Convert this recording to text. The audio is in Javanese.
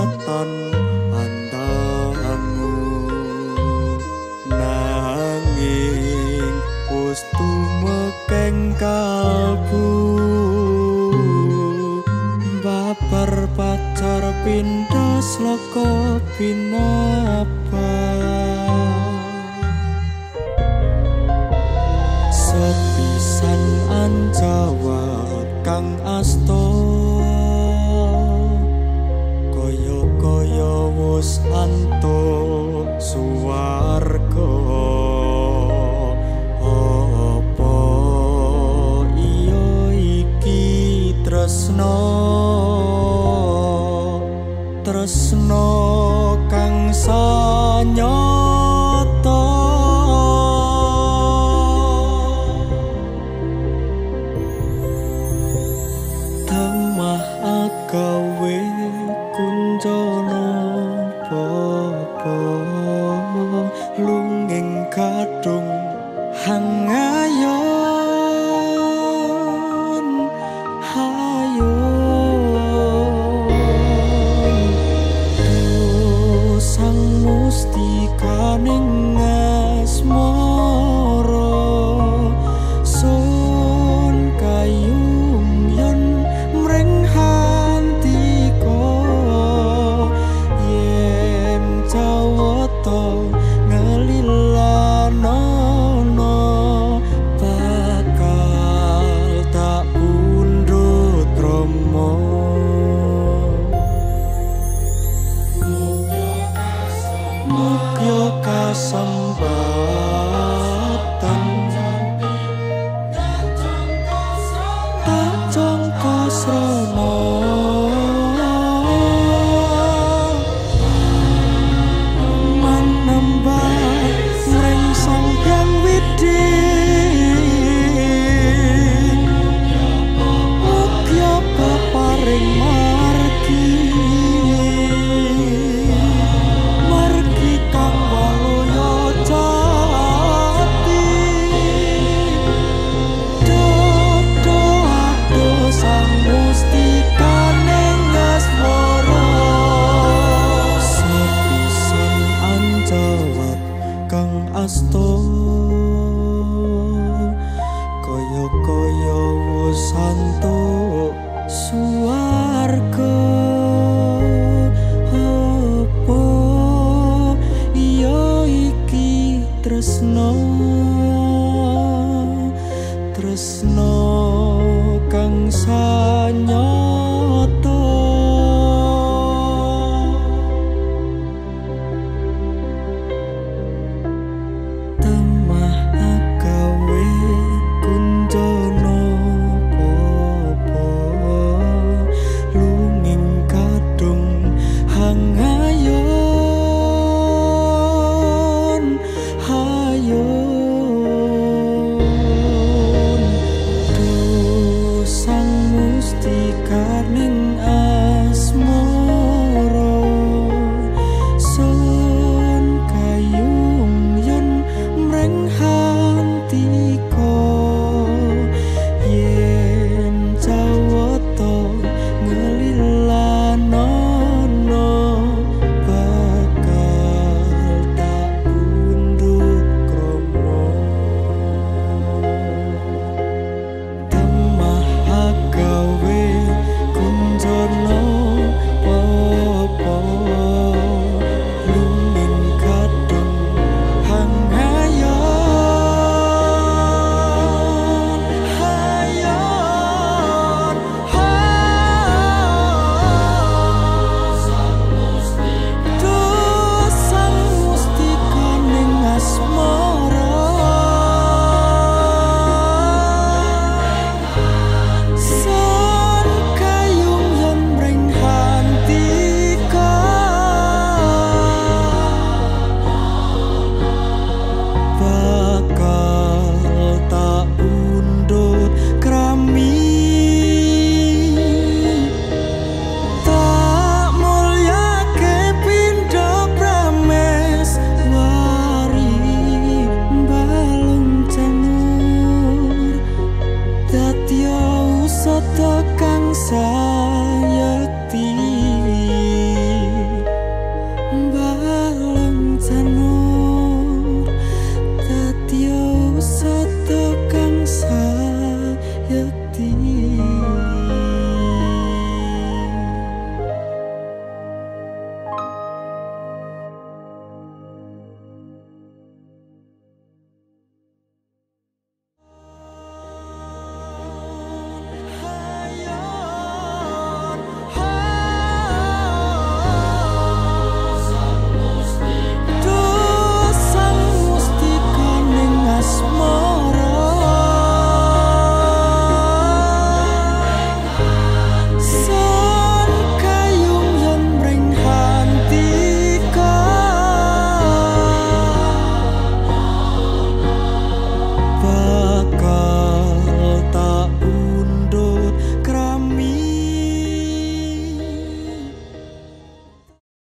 tatan andangu nanging ustu mekeng kalbu babar pacar pindas loko pinapa sepisan anjawat kang asto wis antuk suwarga. Apa iya iki tresno? Tresno kang sanyata kadung hangayon hayon. Sang mustikaning asmara asto kaya kaya wis antuk suwarga. Apa iya iki tresno? Tresno kang sanyata see.